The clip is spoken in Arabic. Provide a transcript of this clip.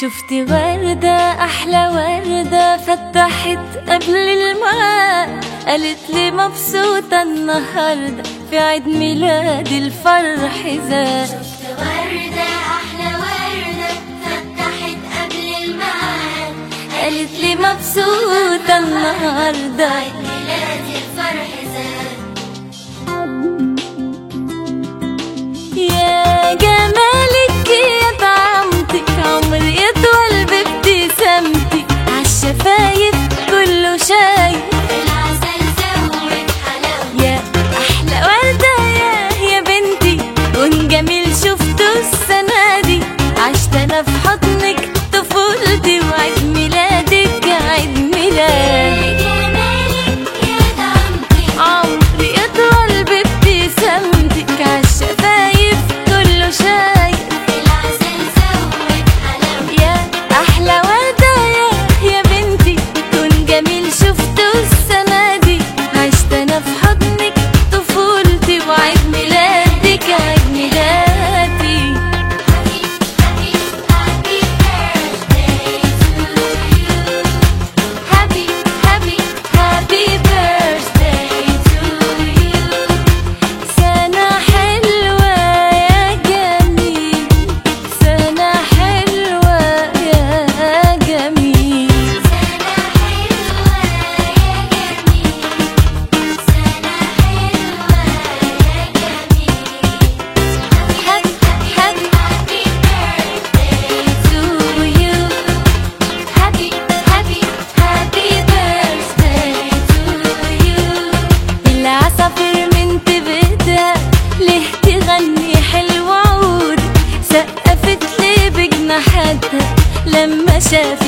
شفت وردة أحلى وردة فتحت قبل الماء. قالت لي مبسوطة النهاردة في عيد ميلاد الفرح زاد شفت قالت لي مبسوطة النهاردة. عيد ميلادي الفرح زاد يا جمال chef